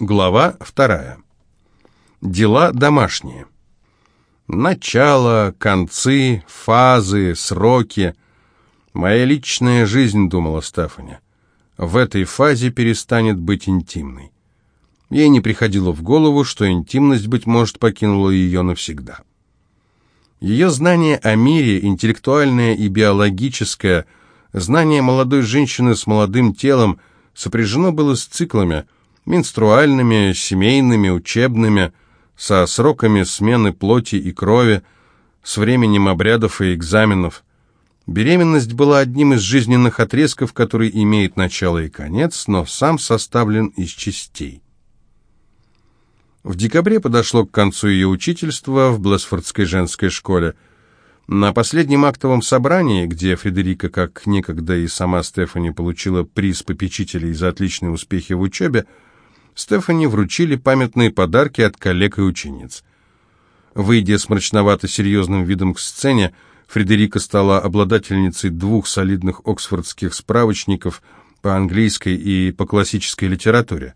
Глава вторая. Дела домашние. Начало, концы, фазы, сроки. Моя личная жизнь, думала Стефани. В этой фазе перестанет быть интимной. Ей не приходило в голову, что интимность, быть может, покинула ее навсегда. Ее знание о мире, интеллектуальное и биологическое, знание молодой женщины с молодым телом, сопряжено было с циклами – менструальными, семейными, учебными, со сроками смены плоти и крови, с временем обрядов и экзаменов. Беременность была одним из жизненных отрезков, который имеет начало и конец, но сам составлен из частей. В декабре подошло к концу ее учительство в Блэсфордской женской школе. На последнем актовом собрании, где Фредерика, как некогда и сама Стефани, получила приз попечителей за отличные успехи в учебе, Стефани вручили памятные подарки от коллег и учениц. Выйдя с мрачновато-серьезным видом к сцене, Фредерика стала обладательницей двух солидных оксфордских справочников по английской и по классической литературе.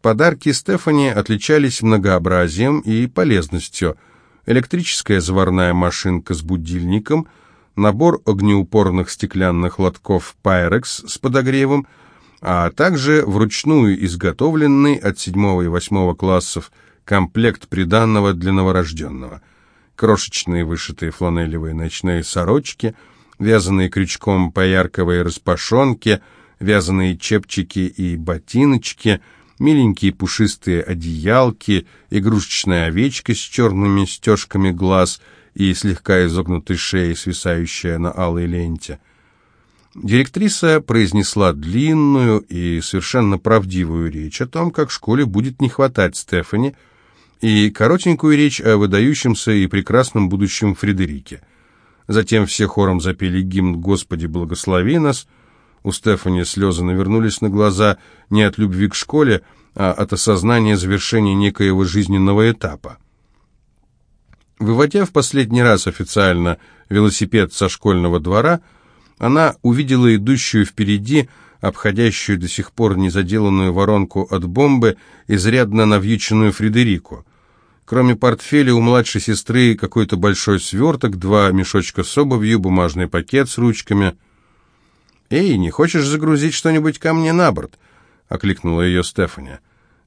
Подарки Стефани отличались многообразием и полезностью. Электрическая заварная машинка с будильником, набор огнеупорных стеклянных лотков Pyrex с подогревом – а также вручную изготовленный от 7 и 8 классов комплект приданного для новорожденного. Крошечные вышитые фланелевые ночные сорочки, вязаные крючком поярковые распашонки, вязаные чепчики и ботиночки, миленькие пушистые одеялки, игрушечная овечка с черными стежками глаз и слегка изогнутой шеей, свисающая на алой ленте – Директриса произнесла длинную и совершенно правдивую речь о том, как школе будет не хватать Стефани, и коротенькую речь о выдающемся и прекрасном будущем Фредерике. Затем все хором запели гимн «Господи, благослови нас». У Стефани слезы навернулись на глаза не от любви к школе, а от осознания завершения некоего жизненного этапа. Выводя в последний раз официально велосипед со школьного двора, она увидела идущую впереди, обходящую до сих пор незаделанную воронку от бомбы, изрядно навьюченную Фредерику. Кроме портфеля у младшей сестры какой-то большой сверток, два мешочка с обувью, бумажный пакет с ручками. «Эй, не хочешь загрузить что-нибудь ко мне на борт?» — окликнула ее Стефани.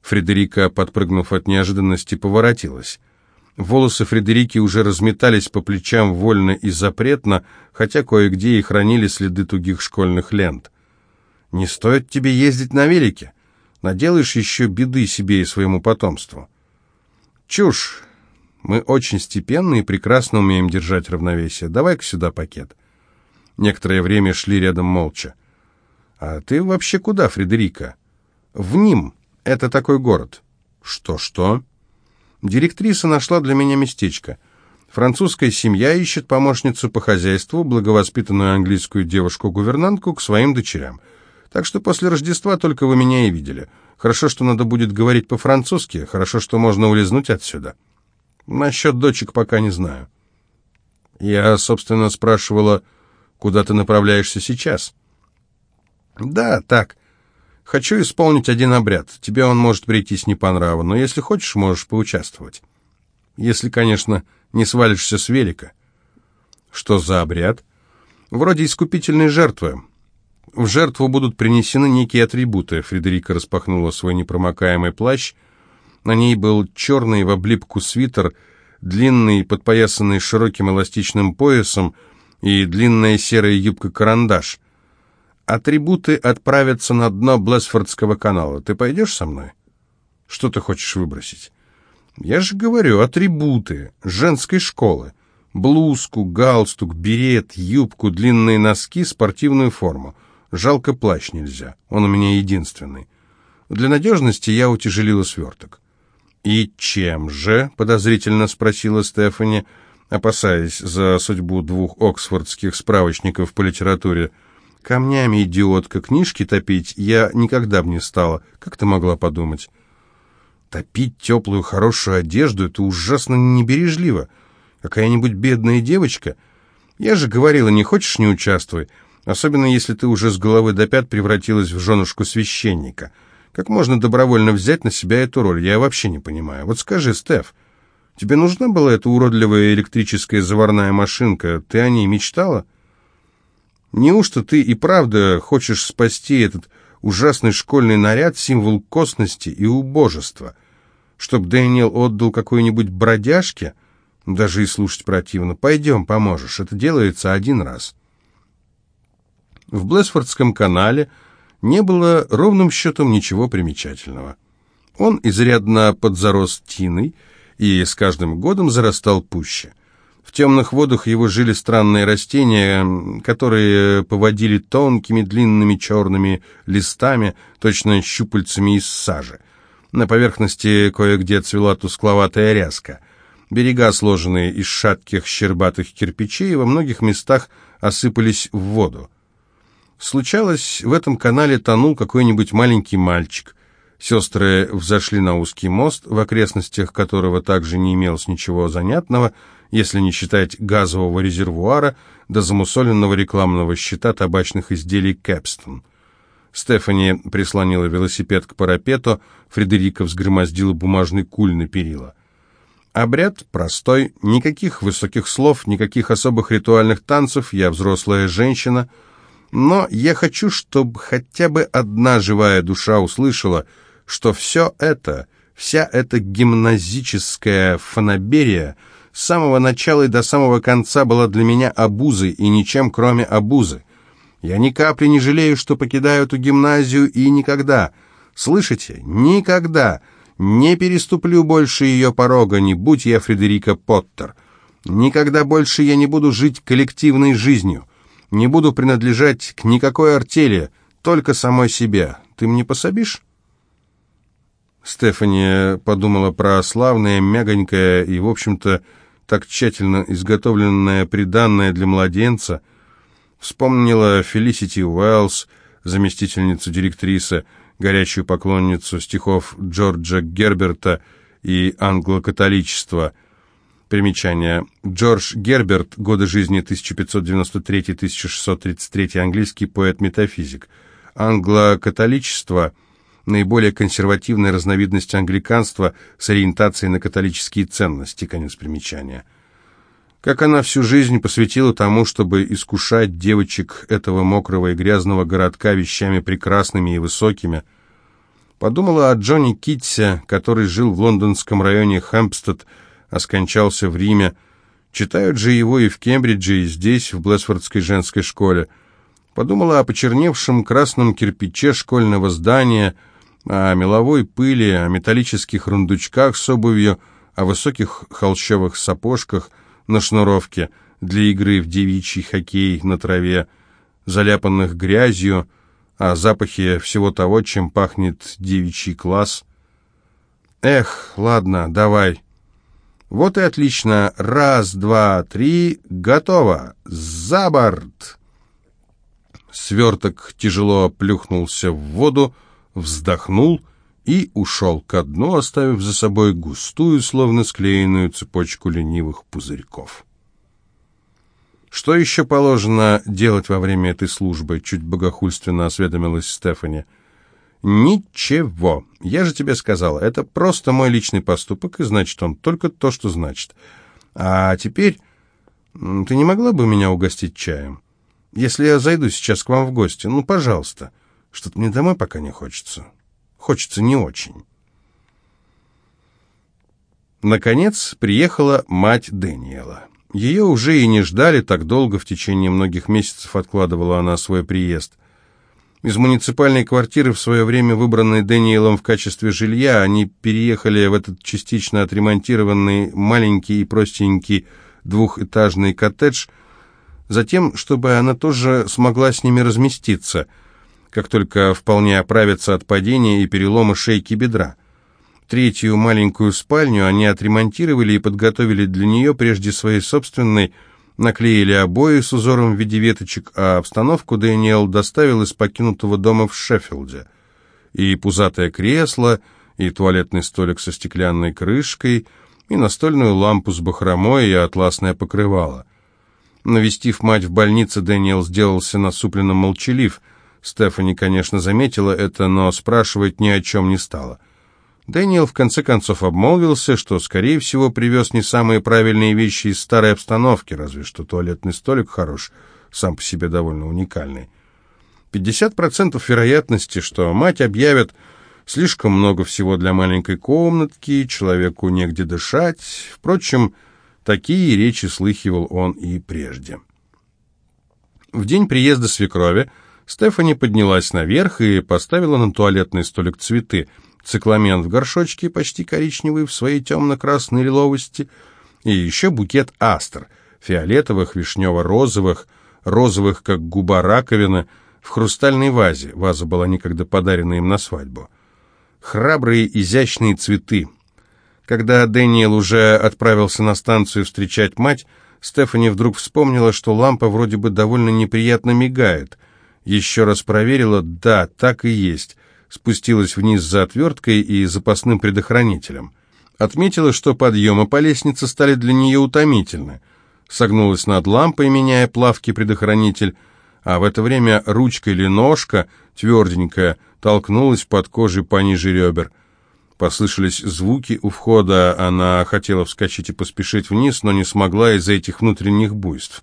Фредерика, подпрыгнув от неожиданности, поворотилась. Волосы Фредерики уже разметались по плечам вольно и запретно, хотя кое-где и хранили следы тугих школьных лент. «Не стоит тебе ездить на велике. Наделаешь еще беды себе и своему потомству». «Чушь! Мы очень степенны и прекрасно умеем держать равновесие. Давай-ка сюда пакет». Некоторое время шли рядом молча. «А ты вообще куда, Фредерика?» «В Ним. Это такой город». «Что-что?» Директриса нашла для меня местечко. Французская семья ищет помощницу по хозяйству, благовоспитанную английскую девушку-гувернантку к своим дочерям. Так что после Рождества только вы меня и видели. Хорошо, что надо будет говорить по-французски, хорошо, что можно улизнуть отсюда. Насчет дочек пока не знаю. Я, собственно, спрашивала, куда ты направляешься сейчас? Да, так. Хочу исполнить один обряд. Тебе он может прийтись не по нраву, но если хочешь, можешь поучаствовать. Если, конечно, не свалишься с велика. Что за обряд? Вроде искупительной жертвы. В жертву будут принесены некие атрибуты. Фредерика распахнула свой непромокаемый плащ. На ней был черный в облипку свитер, длинный, подпоясанный широким эластичным поясом и длинная серая юбка-карандаш. Атрибуты отправятся на дно Блэсфордского канала. Ты пойдешь со мной? Что ты хочешь выбросить? Я же говорю, атрибуты женской школы. Блузку, галстук, берет, юбку, длинные носки, спортивную форму. Жалко плащ нельзя, он у меня единственный. Для надежности я утяжелила сверток. «И чем же?» — подозрительно спросила Стефани, опасаясь за судьбу двух оксфордских справочников по литературе — Камнями, идиотка, книжки топить я никогда бы не стала. Как ты могла подумать? Топить теплую, хорошую одежду — это ужасно небережливо. Какая-нибудь бедная девочка? Я же говорила, не хочешь — не участвуй. Особенно, если ты уже с головы до пят превратилась в женушку священника. Как можно добровольно взять на себя эту роль? Я вообще не понимаю. Вот скажи, Стеф, тебе нужна была эта уродливая электрическая заварная машинка? Ты о ней мечтала? Неужто ты и правда хочешь спасти этот ужасный школьный наряд, символ косности и убожества? Чтоб Дэниел отдал какой-нибудь бродяжке? Даже и слушать противно. Пойдем, поможешь. Это делается один раз. В Блэсфордском канале не было ровным счетом ничего примечательного. Он изрядно подзарос тиной и с каждым годом зарастал пуще. В темных водах его жили странные растения, которые поводили тонкими длинными черными листами, точно щупальцами из сажи. На поверхности кое-где цвела тускловатая ряска. Берега, сложенные из шатких щербатых кирпичей, во многих местах осыпались в воду. Случалось, в этом канале тонул какой-нибудь маленький мальчик. Сестры взошли на узкий мост, в окрестностях которого также не имелось ничего занятного, если не считать газового резервуара до замусоленного рекламного щита табачных изделий «Кэпстон». Стефани прислонила велосипед к парапету, Фредерика взгромоздила бумажный куль на перила. Обряд простой, никаких высоких слов, никаких особых ритуальных танцев, я взрослая женщина — но я хочу, чтобы хотя бы одна живая душа услышала, что все это, вся эта гимназическая фанаберия с самого начала и до самого конца была для меня обузой и ничем кроме обузы. Я ни капли не жалею, что покидаю эту гимназию и никогда, слышите, никогда не переступлю больше ее порога, не будь я Фредерика Поттер. Никогда больше я не буду жить коллективной жизнью. Не буду принадлежать к никакой артели, только самой себе. Ты мне пособишь?» Стефани подумала про славное, мягонькое и, в общем-то, так тщательно изготовленное приданное для младенца. Вспомнила Фелисити Уэллс, заместительницу директрисы, горячую поклонницу стихов Джорджа Герберта и англокатоличества – Примечание. Джордж Герберт, годы жизни 1593-1633, английский поэт-метафизик. Англо-католичество – наиболее консервативная разновидность англиканства с ориентацией на католические ценности. Конец примечания. Как она всю жизнь посвятила тому, чтобы искушать девочек этого мокрого и грязного городка вещами прекрасными и высокими. Подумала о Джонни Китсе, который жил в лондонском районе Хэмпстед, а скончался в Риме. Читают же его и в Кембридже, и здесь, в Блэсфордской женской школе. Подумала о почерневшем красном кирпиче школьного здания, о меловой пыли, о металлических рундучках с обувью, о высоких холщовых сапожках на шнуровке для игры в девичий хоккей на траве, заляпанных грязью, о запахе всего того, чем пахнет девичий класс. Эх, ладно, давай, вот и отлично. Раз, два, три. Готово. За борт. Сверток тяжело плюхнулся в воду, вздохнул и ушел ко дну, оставив за собой густую, словно склеенную цепочку ленивых пузырьков. «Что еще положено делать во время этой службы?» — чуть богохульственно осведомилась Стефани. — «Ничего. Я же тебе сказал, это просто мой личный поступок, и значит он только то, что значит. А теперь ты не могла бы меня угостить чаем? Если я зайду сейчас к вам в гости, ну, пожалуйста. Что-то мне домой пока не хочется. Хочется не очень». Наконец приехала мать Дэниела. Ее уже и не ждали так долго, в течение многих месяцев откладывала она свой приезд – из муниципальной квартиры, в свое время выбранной Дэниелом в качестве жилья, они переехали в этот частично отремонтированный маленький и простенький двухэтажный коттедж, затем, чтобы она тоже смогла с ними разместиться, как только вполне оправится от падения и перелома шейки бедра. Третью маленькую спальню они отремонтировали и подготовили для нее прежде своей собственной наклеили обои с узором в виде веточек, а обстановку Дэниел доставил из покинутого дома в Шеффилде. И пузатое кресло, и туалетный столик со стеклянной крышкой, и настольную лампу с бахромой, и атласное покрывало. Навестив мать в больнице, Дэниел сделался насупленно молчалив. Стефани, конечно, заметила это, но спрашивать ни о чем не стала. Дэниел в конце концов обмолвился, что, скорее всего, привез не самые правильные вещи из старой обстановки, разве что туалетный столик хорош, сам по себе довольно уникальный. 50% вероятности, что мать объявит слишком много всего для маленькой комнатки, человеку негде дышать. Впрочем, такие речи слыхивал он и прежде. В день приезда свекрови Стефани поднялась наверх и поставила на туалетный столик цветы – цикламен в горшочке, почти коричневый, в своей темно-красной лиловости, и еще букет астр, фиолетовых, вишнево-розовых, розовых, как губа раковины, в хрустальной вазе. Ваза была некогда подарена им на свадьбу. Храбрые, изящные цветы. Когда Дэниел уже отправился на станцию встречать мать, Стефани вдруг вспомнила, что лампа вроде бы довольно неприятно мигает. Еще раз проверила, да, так и есть спустилась вниз за отверткой и запасным предохранителем. Отметила, что подъемы по лестнице стали для нее утомительны. Согнулась над лампой, меняя плавкий предохранитель, а в это время ручка или ножка, тверденькая, толкнулась под кожей пониже ребер. Послышались звуки у входа, она хотела вскочить и поспешить вниз, но не смогла из-за этих внутренних буйств.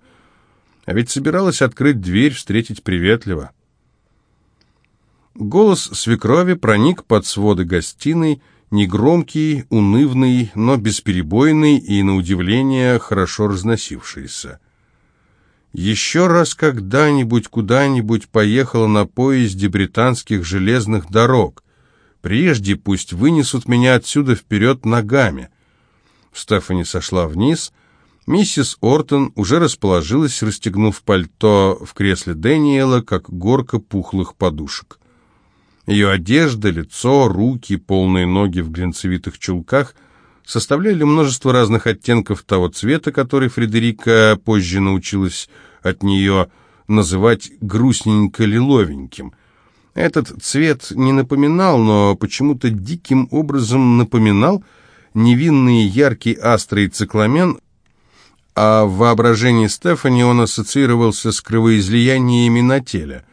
А ведь собиралась открыть дверь, встретить приветливо. Голос свекрови проник под своды гостиной, негромкий, унывный, но бесперебойный и, на удивление, хорошо разносившийся. Еще раз когда-нибудь куда-нибудь поехала на поезде британских железных дорог. Прежде пусть вынесут меня отсюда вперед ногами. Стефани сошла вниз. Миссис Ортон уже расположилась, расстегнув пальто в кресле Дэниела, как горка пухлых подушек. Ее одежда, лицо, руки, полные ноги в глинцевитых чулках составляли множество разных оттенков того цвета, который Фредерика позже научилась от нее называть грустненько-лиловеньким. Этот цвет не напоминал, но почему-то диким образом напоминал невинный яркий астрый цикламен, а в воображении Стефани он ассоциировался с кровоизлияниями на теле –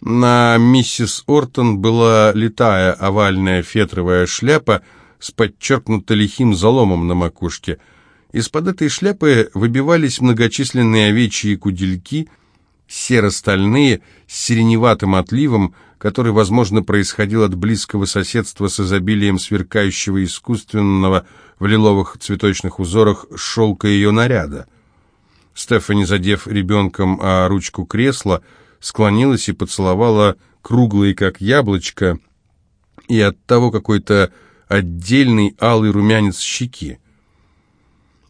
на миссис Ортон была летая овальная фетровая шляпа с подчеркнуто лихим заломом на макушке. Из-под этой шляпы выбивались многочисленные овечьи кудельки, серо-стальные, с сиреневатым отливом, который, возможно, происходил от близкого соседства с изобилием сверкающего искусственного в лиловых цветочных узорах шелка ее наряда. Стефани, задев ребенком о ручку кресла, склонилась и поцеловала круглые, как яблочко, и от того какой-то отдельный алый румянец щеки.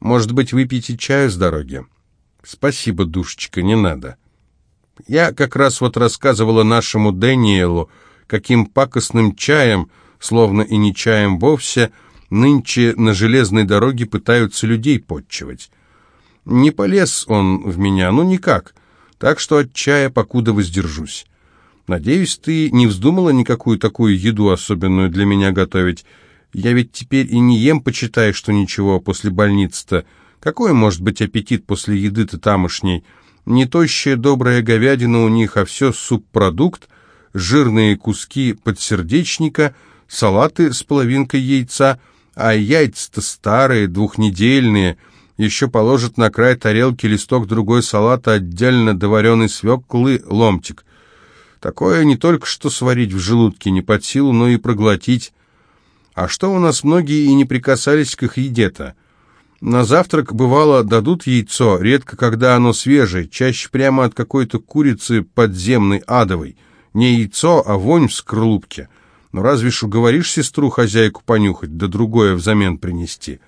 «Может быть, выпьете чаю с дороги?» «Спасибо, душечка, не надо». Я как раз вот рассказывала нашему Дэниелу, каким пакостным чаем, словно и не чаем вовсе, нынче на железной дороге пытаются людей подчивать. Не полез он в меня, ну никак так что от чая покуда воздержусь. Надеюсь, ты не вздумала никакую такую еду особенную для меня готовить. Я ведь теперь и не ем, почитай, что ничего после больницы-то. Какой может быть аппетит после еды-то тамошней? Не тощая добрая говядина у них, а все субпродукт, жирные куски подсердечника, салаты с половинкой яйца, а яйца-то старые, двухнедельные – еще положит на край тарелки листок другой салата, отдельно доваренный свеклы, ломтик. Такое не только что сварить в желудке не под силу, но и проглотить. А что у нас многие и не прикасались к их еде-то? На завтрак, бывало, дадут яйцо, редко когда оно свежее, чаще прямо от какой-то курицы подземной, адовой. Не яйцо, а вонь в скорлупке. Но разве ж уговоришь сестру хозяйку понюхать, да другое взамен принести?»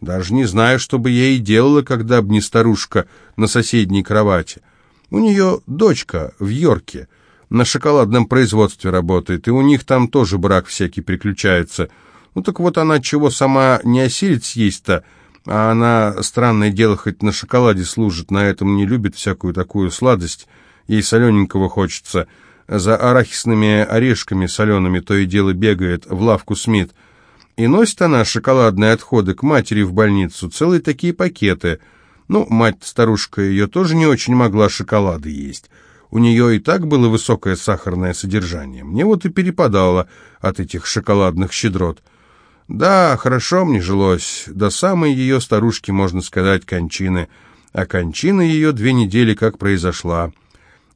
Даже не знаю, что бы я и делала, когда б не старушка на соседней кровати. У нее дочка в Йорке, на шоколадном производстве работает, и у них там тоже брак всякий приключается. Ну так вот она чего сама не осилит съесть-то, а она, странное дело, хоть на шоколаде служит, на этом не любит всякую такую сладость, ей солененького хочется. За арахисными орешками солеными то и дело бегает в лавку Смит — и носит она шоколадные отходы к матери в больницу, целые такие пакеты. Ну, мать-старушка ее тоже не очень могла шоколады есть. У нее и так было высокое сахарное содержание. Мне вот и перепадало от этих шоколадных щедрот. Да, хорошо мне жилось, до самой ее старушки, можно сказать, кончины. А кончина ее две недели как произошла.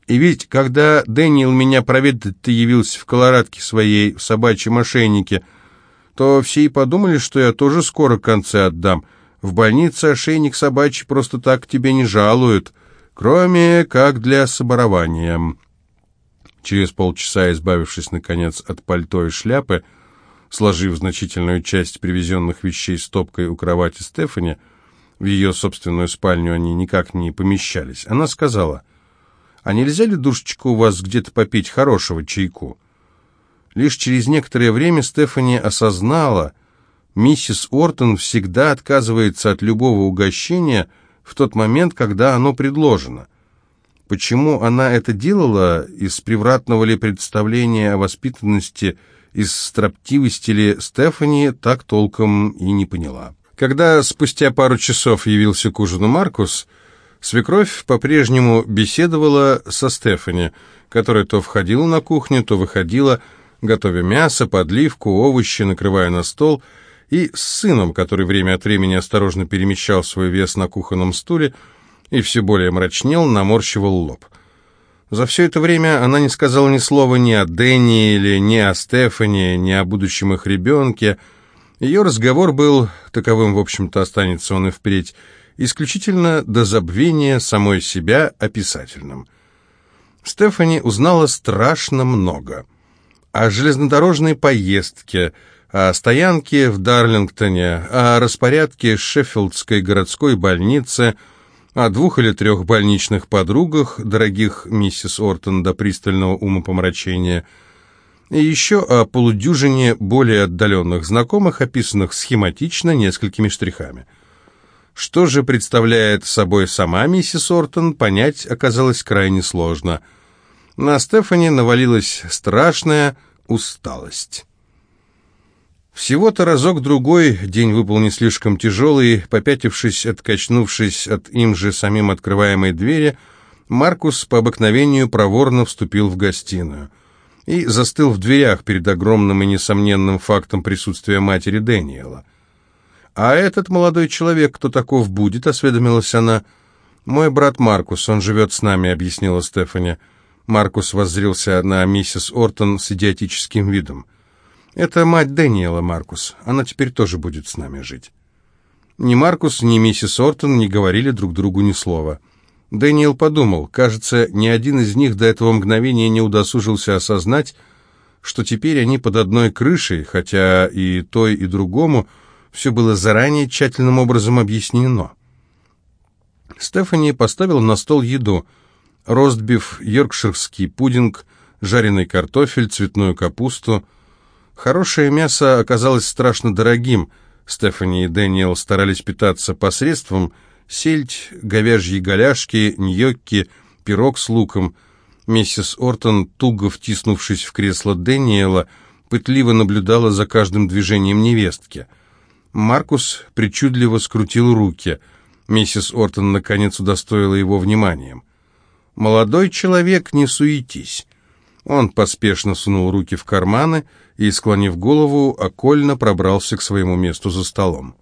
И ведь, когда Дэниел меня проведать-то явился в колорадке своей, в собачьем ошейнике, то все и подумали, что я тоже скоро концы отдам. В больнице ошейник собачий просто так тебе не жалуют, кроме как для соборования. Через полчаса, избавившись, наконец, от пальто и шляпы, сложив значительную часть привезенных вещей стопкой у кровати Стефани, в ее собственную спальню они никак не помещались, она сказала, «А нельзя ли, душечка, у вас где-то попить хорошего чайку?» Лишь через некоторое время Стефани осознала, миссис Ортон всегда отказывается от любого угощения в тот момент, когда оно предложено. Почему она это делала, из превратного ли представления о воспитанности – из строптивости ли Стефани так толком и не поняла. Когда спустя пару часов явился к ужину Маркус, свекровь по-прежнему беседовала со Стефани, которая то входила на кухню, то выходила, готовя мясо, подливку, овощи, накрывая на стол, и с сыном, который время от времени осторожно перемещал свой вес на кухонном стуле и все более мрачнел, наморщивал лоб. За все это время она не сказала ни слова ни о Дэнни или ни о Стефани, ни о будущем их ребенке. Ее разговор был, таковым, в общем-то, останется он и впредь, исключительно до забвения самой себя описательным. Стефани узнала страшно много. О железнодорожной поездке, о стоянке в Дарлингтоне, о распорядке Шеффилдской городской больницы – о двух или трех больничных подругах, дорогих миссис Ортон до пристального умопомрачения, и еще о полудюжине более отдаленных знакомых, описанных схематично несколькими штрихами. Что же представляет собой сама миссис Ортон, понять оказалось крайне сложно. На Стефани навалилась страшная усталость. Всего-то разок-другой день выпал не слишком тяжелый, попятившись, откачнувшись от им же самим открываемой двери, Маркус по обыкновению проворно вступил в гостиную и застыл в дверях перед огромным и несомненным фактом присутствия матери Дэниела. «А этот молодой человек, кто таков будет?» — осведомилась она. «Мой брат Маркус, он живет с нами», — объяснила Стефани. Маркус воззрился на миссис Ортон с идиотическим видом. Это мать Дэниела, Маркус. Она теперь тоже будет с нами жить. Ни Маркус, ни миссис Ортон не говорили друг другу ни слова. Дэниел подумал, кажется, ни один из них до этого мгновения не удосужился осознать, что теперь они под одной крышей, хотя и той, и другому все было заранее тщательным образом объяснено. Стефани поставила на стол еду. Ростбиф, йоркширский пудинг, жареный картофель, цветную капусту – Хорошее мясо оказалось страшно дорогим. Стефани и Дэниел старались питаться посредством сельдь, говяжьи голяшки, ньокки, пирог с луком. Миссис Ортон, туго втиснувшись в кресло Дэниела, пытливо наблюдала за каждым движением невестки. Маркус причудливо скрутил руки. Миссис Ортон, наконец, удостоила его вниманием. «Молодой человек, не суетись. Он поспешно сунул руки в карманы и, склонив голову, окольно пробрался к своему месту за столом.